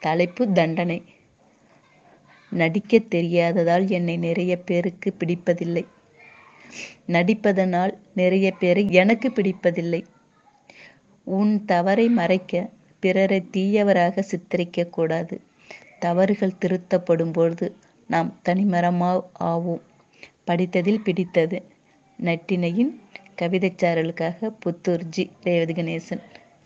தலைப்பு தண்டனை. நடிக்க தெரியாததால் என்னை நிறைய பேருக்கு பிடிப்பதில்லை. நடிப்பதனால் நிறைய பேரை எனக்கு பிடிப்பதில்லை. உன் தவறை மறைக்க பிறரை தீயவராக சித்தரிக்க கூடாது. தவறுகள் திருத்தப்படும் பொழுது நாம் தனிமரமா ஆவோம். படித்ததில் பிடித்தது. நட்டினையின் கவிதைச்சாரலுக்காக புத்தூர்ஜி ரேவதி கணேசன்.